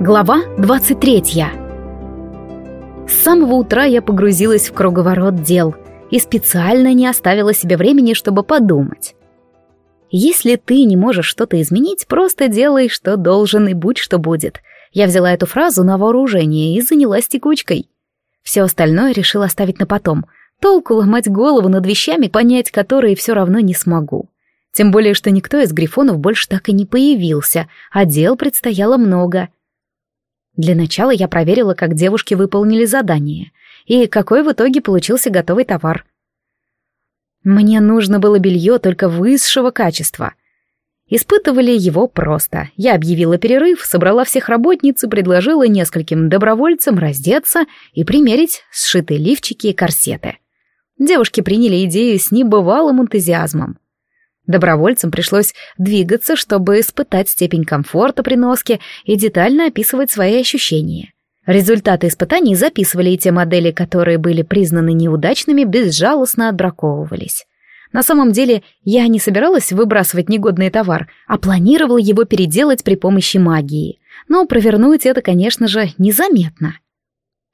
Глава 23 С самого утра я погрузилась в круговорот дел и специально не оставила себе времени, чтобы подумать. Если ты не можешь что-то изменить, просто делай, что должен, и будь, что будет. Я взяла эту фразу на вооружение и занялась текучкой. Все остальное решила оставить на потом. Толку ломать голову над вещами, понять которые все равно не смогу. Тем более, что никто из грифонов больше так и не появился, а дел предстояло много — для начала я проверила, как девушки выполнили задание, и какой в итоге получился готовый товар. Мне нужно было белье только высшего качества. Испытывали его просто. Я объявила перерыв, собрала всех работниц и предложила нескольким добровольцам раздеться и примерить сшитые лифчики и корсеты. Девушки приняли идею с небывалым энтузиазмом. Добровольцам пришлось двигаться, чтобы испытать степень комфорта при носке и детально описывать свои ощущения. Результаты испытаний записывали, и те модели, которые были признаны неудачными, безжалостно отбраковывались. На самом деле, я не собиралась выбрасывать негодный товар, а планировала его переделать при помощи магии. Но провернуть это, конечно же, незаметно.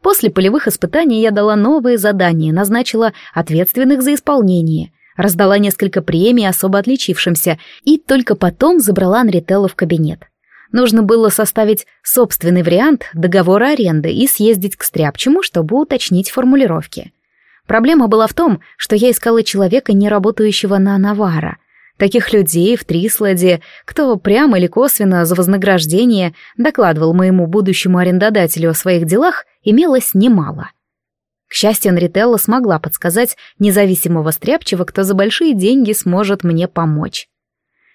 После полевых испытаний я дала новые задания, назначила ответственных за исполнение, раздала несколько премий особо отличившимся и только потом забрала Анрителлу в кабинет. Нужно было составить собственный вариант договора аренды и съездить к Стряпчему, чтобы уточнить формулировки. Проблема была в том, что я искала человека, не работающего на Навара. Таких людей в Трисладе, кто прямо или косвенно за вознаграждение докладывал моему будущему арендодателю о своих делах, имелось немало. К счастью, Нрителла смогла подсказать независимого стряпчего, кто за большие деньги сможет мне помочь.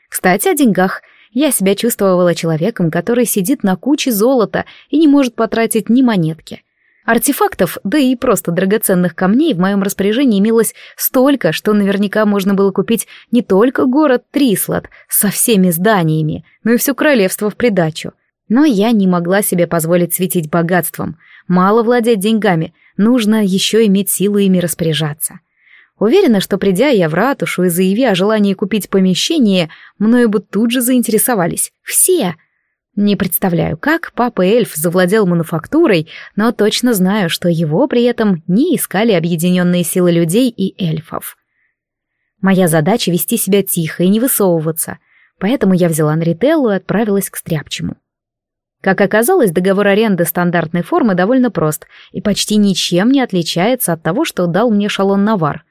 Кстати, о деньгах. Я себя чувствовала человеком, который сидит на куче золота и не может потратить ни монетки. Артефактов, да и просто драгоценных камней в моем распоряжении имелось столько, что наверняка можно было купить не только город Трислад со всеми зданиями, но и все королевство в придачу. Но я не могла себе позволить светить богатством. Мало владеть деньгами, нужно еще иметь силу ими распоряжаться. Уверена, что придя я в ратушу и заяви о желании купить помещение, мною бы тут же заинтересовались. Все! Не представляю, как папа-эльф завладел мануфактурой, но точно знаю, что его при этом не искали объединенные силы людей и эльфов. Моя задача — вести себя тихо и не высовываться, поэтому я взяла Нрителлу и отправилась к Стряпчему. Как оказалось, договор аренды стандартной формы довольно прост и почти ничем не отличается от того, что дал мне шалон Навар.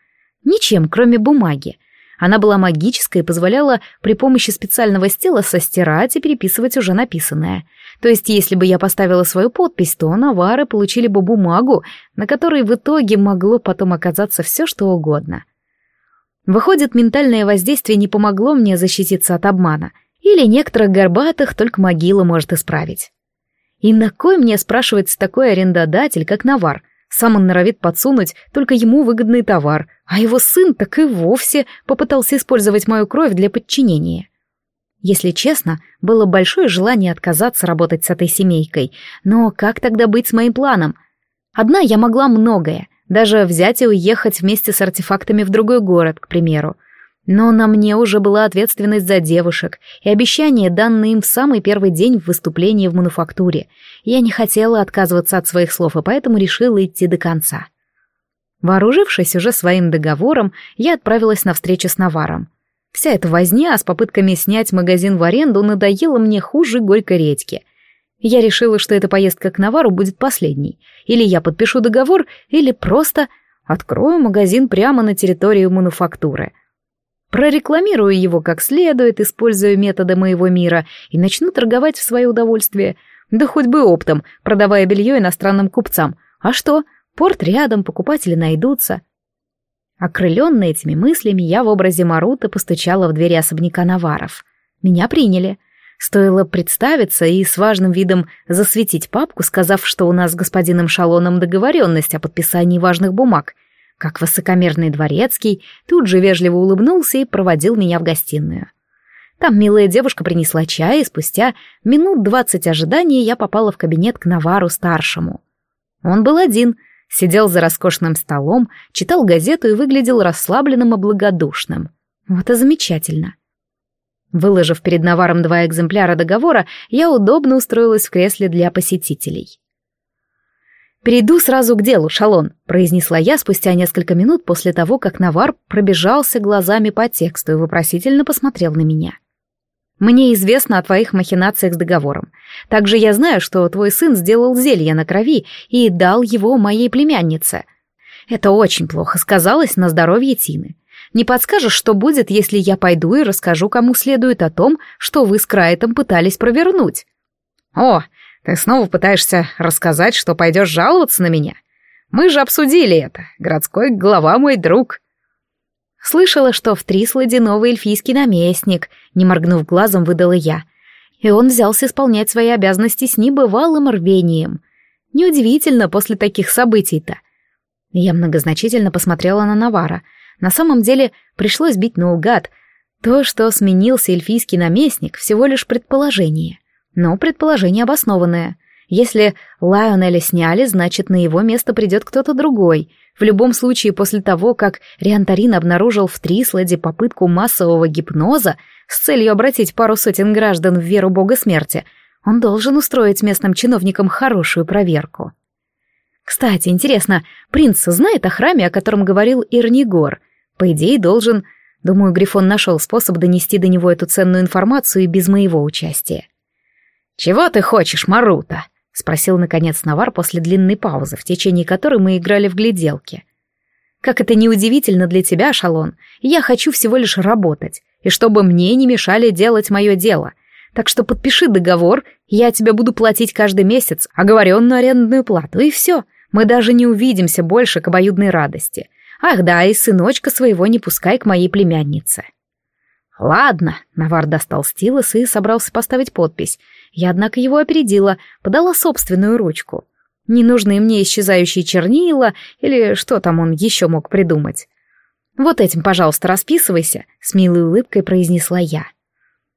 Ничем, кроме бумаги. Она была магической и позволяла при помощи специального стела состирать и переписывать уже написанное. То есть, если бы я поставила свою подпись, то навары получили бы бумагу, на которой в итоге могло потом оказаться все, что угодно. Выходит, ментальное воздействие не помогло мне защититься от обмана — или некоторых горбатых только могила может исправить. И на кой мне спрашивается такой арендодатель, как Навар? Сам он норовит подсунуть только ему выгодный товар, а его сын так и вовсе попытался использовать мою кровь для подчинения. Если честно, было большое желание отказаться работать с этой семейкой, но как тогда быть с моим планом? Одна я могла многое, даже взять и уехать вместе с артефактами в другой город, к примеру, но на мне уже была ответственность за девушек и обещание, данное им в самый первый день в выступлении в мануфактуре. Я не хотела отказываться от своих слов, и поэтому решила идти до конца. Вооружившись уже своим договором, я отправилась на встречу с Наваром. Вся эта возня с попытками снять магазин в аренду надоела мне хуже горькой редьки. Я решила, что эта поездка к Навару будет последней. Или я подпишу договор, или просто открою магазин прямо на территории мануфактуры — Прорекламирую его как следует, используя методы моего мира, и начну торговать в свое удовольствие. Да хоть бы оптом, продавая белье иностранным купцам. А что, порт рядом, покупатели найдутся. Окрыленная этими мыслями, я в образе Марута постучала в двери особняка Наваров. Меня приняли. Стоило представиться и с важным видом засветить папку, сказав, что у нас с господином Шалоном договоренность о подписании важных бумаг — как высокомерный дворецкий, тут же вежливо улыбнулся и проводил меня в гостиную. Там милая девушка принесла чай, и спустя минут двадцать ожидания я попала в кабинет к Навару-старшему. Он был один, сидел за роскошным столом, читал газету и выглядел расслабленным и благодушным. Вот и замечательно. Выложив перед наваром два экземпляра договора, я удобно устроилась в кресле для посетителей. «Перейду сразу к делу, Шалон», — произнесла я спустя несколько минут после того, как Навар пробежался глазами по тексту и вопросительно посмотрел на меня. «Мне известно о твоих махинациях с договором. Также я знаю, что твой сын сделал зелье на крови и дал его моей племяннице. Это очень плохо сказалось на здоровье Тины. Не подскажешь, что будет, если я пойду и расскажу кому следует о том, что вы с Крайтом пытались провернуть?» «О, ты снова пытаешься рассказать, что пойдешь жаловаться на меня? Мы же обсудили это. Городской глава мой друг. Слышала, что в Трисладе новый эльфийский наместник, не моргнув глазом, выдала я. И он взялся исполнять свои обязанности с небывалым рвением. Неудивительно после таких событий-то. Я многозначительно посмотрела на Навара. На самом деле пришлось бить наугад. То, что сменился эльфийский наместник, всего лишь предположение. Но предположение обоснованное. Если Лайонеля сняли, значит, на его место придет кто-то другой. В любом случае, после того, как Риантарин обнаружил в Трисладе попытку массового гипноза с целью обратить пару сотен граждан в веру бога смерти, он должен устроить местным чиновникам хорошую проверку. Кстати, интересно, принц знает о храме, о котором говорил Ирнигор? По идее, должен... Думаю, Грифон нашел способ донести до него эту ценную информацию и без моего участия. «Чего ты хочешь, Марута?» — спросил, наконец, Навар после длинной паузы, в течение которой мы играли в гляделки. «Как это неудивительно для тебя, Шалон, я хочу всего лишь работать, и чтобы мне не мешали делать мое дело. Так что подпиши договор, я тебе буду платить каждый месяц оговоренную арендную плату, и все, мы даже не увидимся больше к обоюдной радости. Ах да, и сыночка своего не пускай к моей племяннице». «Ладно», — Навар достал стилус и собрался поставить подпись, я, однако, его опередила, подала собственную ручку. Не нужны мне исчезающие чернила или что там он еще мог придумать. «Вот этим, пожалуйста, расписывайся», — с милой улыбкой произнесла я.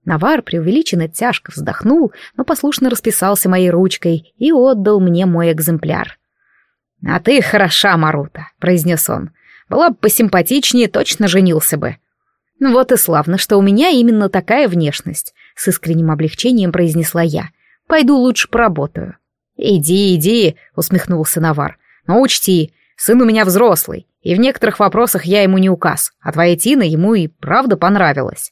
Навар преувеличенно тяжко вздохнул, но послушно расписался моей ручкой и отдал мне мой экземпляр. «А ты хороша, Марута», — произнес он. «Была бы посимпатичнее, точно женился бы». «Вот и славно, что у меня именно такая внешность. — с искренним облегчением произнесла я. «Пойду лучше поработаю». «Иди, иди», — усмехнулся Навар. «Но учти, сын у меня взрослый, и в некоторых вопросах я ему не указ, а твоя Тина ему и правда понравилась».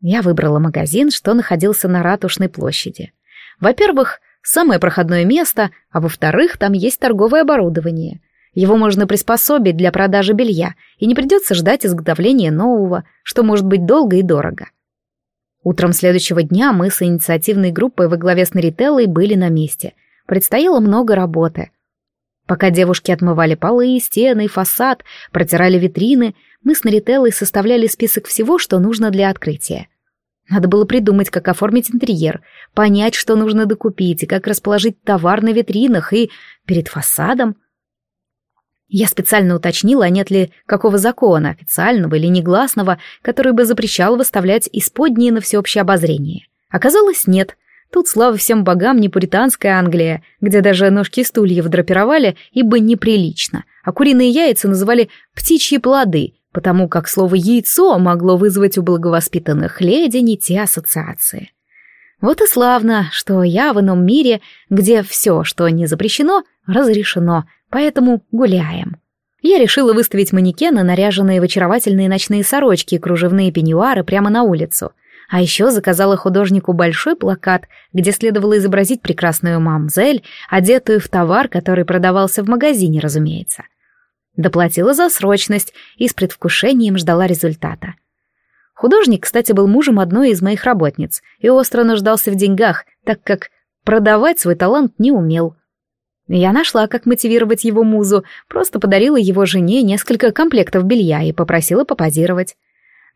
Я выбрала магазин, что находился на Ратушной площади. Во-первых, самое проходное место, а во-вторых, там есть торговое оборудование. Его можно приспособить для продажи белья, и не придется ждать изготовления нового, что может быть долго и дорого. Утром следующего дня мы с инициативной группой во главе с Нарителлой были на месте. Предстояло много работы. Пока девушки отмывали полы, стены, фасад, протирали витрины, мы с Нарителлой составляли список всего, что нужно для открытия. Надо было придумать, как оформить интерьер, понять, что нужно докупить, и как расположить товар на витринах и перед фасадом — я специально уточнила, нет ли какого закона, официального или негласного, который бы запрещал выставлять исподние на всеобщее обозрение. Оказалось, нет. Тут, слава всем богам, не пуританская Англия, где даже ножки стульев драпировали, ибо неприлично, а куриные яйца называли «птичьи плоды», потому как слово «яйцо» могло вызвать у благовоспитанных леди не те ассоциации. Вот и славно, что я в ином мире, где все, что не запрещено, разрешено, поэтому гуляем. Я решила выставить манекены, наряженные в очаровательные ночные сорочки и кружевные пеньюары прямо на улицу. А еще заказала художнику большой плакат, где следовало изобразить прекрасную мамзель, одетую в товар, который продавался в магазине, разумеется. Доплатила за срочность и с предвкушением ждала результата. Художник, кстати, был мужем одной из моих работниц и остро нуждался в деньгах, так как продавать свой талант не умел. Я нашла, как мотивировать его музу, просто подарила его жене несколько комплектов белья и попросила попозировать.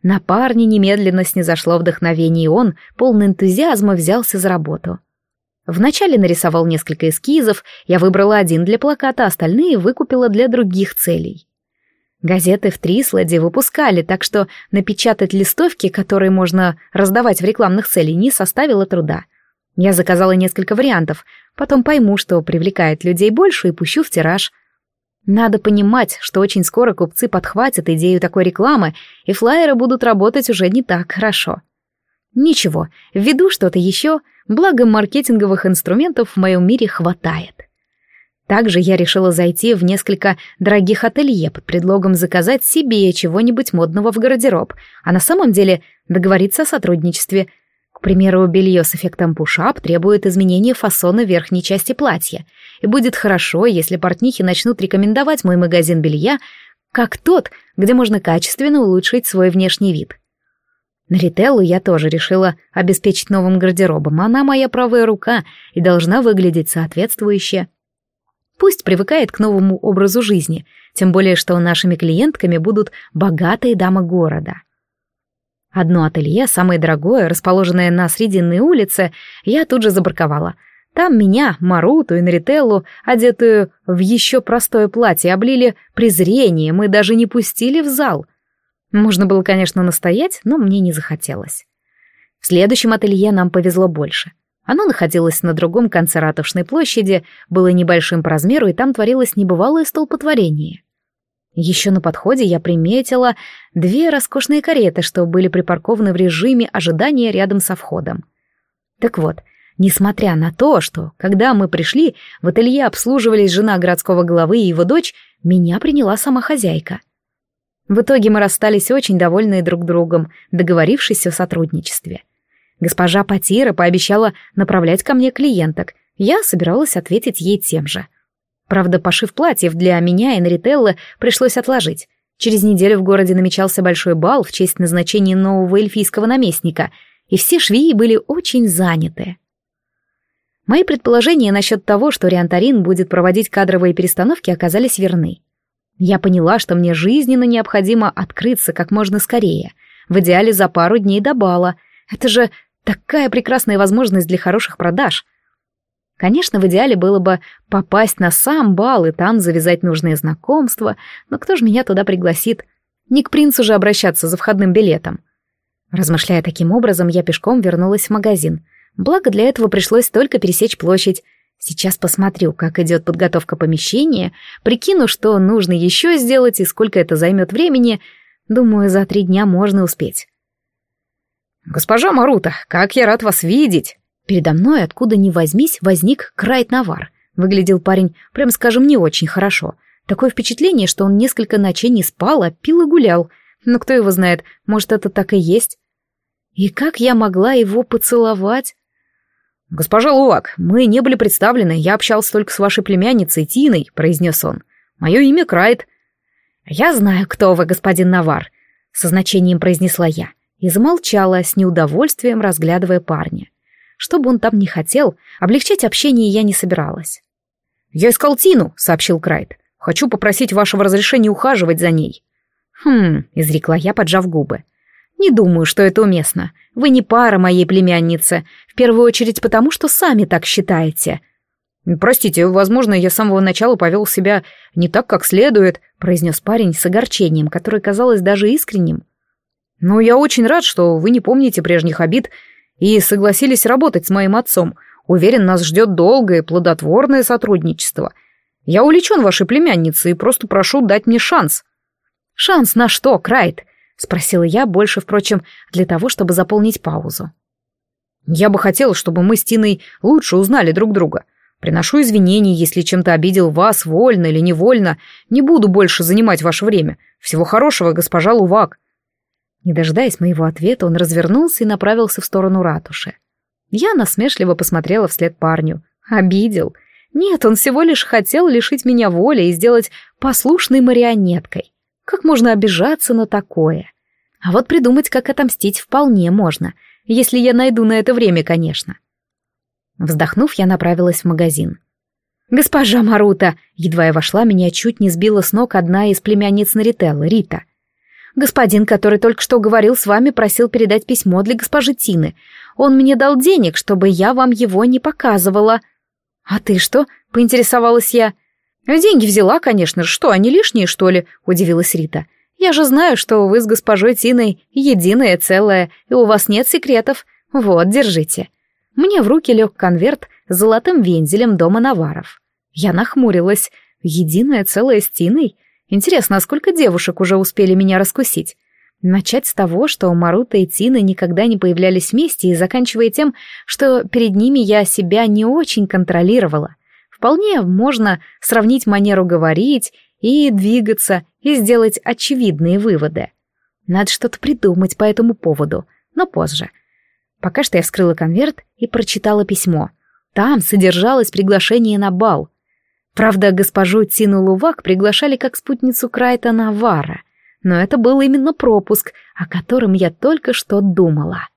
На парня немедленно снизошло вдохновение, и он, полный энтузиазма, взялся за работу. Вначале нарисовал несколько эскизов, я выбрала один для плаката, остальные выкупила для других целей. Газеты в Трисладе выпускали, так что напечатать листовки, которые можно раздавать в рекламных целях, не составило труда. Я заказала несколько вариантов, потом пойму, что привлекает людей больше и пущу в тираж. Надо понимать, что очень скоро купцы подхватят идею такой рекламы, и флайеры будут работать уже не так хорошо. Ничего, введу что-то еще, благо маркетинговых инструментов в моем мире хватает. Также я решила зайти в несколько дорогих ателье под предлогом заказать себе чего-нибудь модного в гардероб, а на самом деле договориться о сотрудничестве. Примеру, белье с эффектом пушап требует изменения фасона верхней части платья, и будет хорошо, если портнихи начнут рекомендовать мой магазин белья как тот, где можно качественно улучшить свой внешний вид. Нарителлу я тоже решила обеспечить новым гардеробом, она моя правая рука и должна выглядеть соответствующе. Пусть привыкает к новому образу жизни, тем более что нашими клиентками будут богатые дамы города. Одно ателье, самое дорогое, расположенное на Срединной улице, я тут же забраковала. Там меня, Маруту и Нарителлу, одетую в еще простое платье, облили презрением и даже не пустили в зал. Можно было, конечно, настоять, но мне не захотелось. В следующем ателье нам повезло больше — оно находилось на другом конце Ратушной площади, было небольшим по размеру, и там творилось небывалое столпотворение. Еще на подходе я приметила две роскошные кареты, что были припаркованы в режиме ожидания рядом со входом. Так вот, несмотря на то, что, когда мы пришли, в ателье обслуживались жена городского главы и его дочь, меня приняла сама хозяйка. В итоге мы расстались очень довольные друг другом, договорившись о сотрудничестве — Госпожа Патира пообещала направлять ко мне клиенток. Я собиралась ответить ей тем же. Правда, пошив платьев для меня и Нарителлы пришлось отложить. Через неделю в городе намечался большой бал в честь назначения нового эльфийского наместника, и все швеи были очень заняты. Мои предположения насчет того, что Риантарин будет проводить кадровые перестановки, оказались верны. Я поняла, что мне жизненно необходимо открыться как можно скорее, в идеале за пару дней до бала. Это же Такая прекрасная возможность для хороших продаж. Конечно, в идеале было бы попасть на сам бал и там завязать нужные знакомства, но кто же меня туда пригласит? Не к принцу же обращаться за входным билетом. Размышляя таким образом, я пешком вернулась в магазин. Благо для этого пришлось только пересечь площадь. Сейчас посмотрю, как идет подготовка помещения, прикину, что нужно еще сделать и сколько это займет времени. Думаю, за три дня можно успеть. «Госпожа Марута, как я рад вас видеть!» Передо мной, откуда ни возьмись, возник Крайт Навар. Выглядел парень, прям скажем, не очень хорошо. Такое впечатление, что он несколько ночей не спал, а пил и гулял. Но кто его знает, может, это так и есть. И как я могла его поцеловать? «Госпожа Луак, мы не были представлены, я общался только с вашей племянницей Тиной», — произнес он. «Мое имя Крайт». «Я знаю, кто вы, господин Навар», — со значением произнесла я и замолчала, с неудовольствием разглядывая парня. Что бы он там ни хотел, облегчать общение я не собиралась. «Я искал Тину», — сообщил Крайт. «Хочу попросить вашего разрешения ухаживать за ней». «Хм», — изрекла я, поджав губы. «Не думаю, что это уместно. Вы не пара моей племянницы, в первую очередь потому, что сами так считаете». «Простите, возможно, я с самого начала повел себя не так, как следует», — произнес парень с огорчением, которое казалось даже искренним. Но я очень рад, что вы не помните прежних обид и согласились работать с моим отцом. Уверен, нас ждет долгое плодотворное сотрудничество. Я увлечен вашей племянницей и просто прошу дать мне шанс». «Шанс на что, Крайт?» — спросила я, больше, впрочем, для того, чтобы заполнить паузу. «Я бы хотел, чтобы мы с Тиной лучше узнали друг друга. Приношу извинения, если чем-то обидел вас, вольно или невольно. Не буду больше занимать ваше время. Всего хорошего, госпожа Лувак. Не дожидаясь моего ответа, он развернулся и направился в сторону ратуши. Я насмешливо посмотрела вслед парню. Обидел. Нет, он всего лишь хотел лишить меня воли и сделать послушной марионеткой. Как можно обижаться на такое? А вот придумать, как отомстить, вполне можно, если я найду на это время, конечно. Вздохнув, я направилась в магазин. «Госпожа Марута!» Едва я вошла, меня чуть не сбила с ног одна из племянниц Нарителлы, Рита — Господин, который только что говорил с вами, просил передать письмо для госпожи Тины. Он мне дал денег, чтобы я вам его не показывала. А ты что? Поинтересовалась я. Деньги взяла, конечно. Что, они лишние, что ли? Удивилась Рита. Я же знаю, что вы с госпожой Тиной единое целое, и у вас нет секретов. Вот, держите. Мне в руки лег конверт с золотым вензелем дома Наваров. Я нахмурилась. Единое целое с Тиной? Интересно, а сколько девушек уже успели меня раскусить? Начать с того, что Марута и Тина никогда не появлялись вместе, и заканчивая тем, что перед ними я себя не очень контролировала. Вполне можно сравнить манеру говорить и двигаться, и сделать очевидные выводы. Надо что-то придумать по этому поводу, но позже. Пока что я вскрыла конверт и прочитала письмо. Там содержалось приглашение на бал. Правда, госпожу Тину Лувак приглашали как спутницу Крайта Навара — но это был именно пропуск, о котором я только что думала.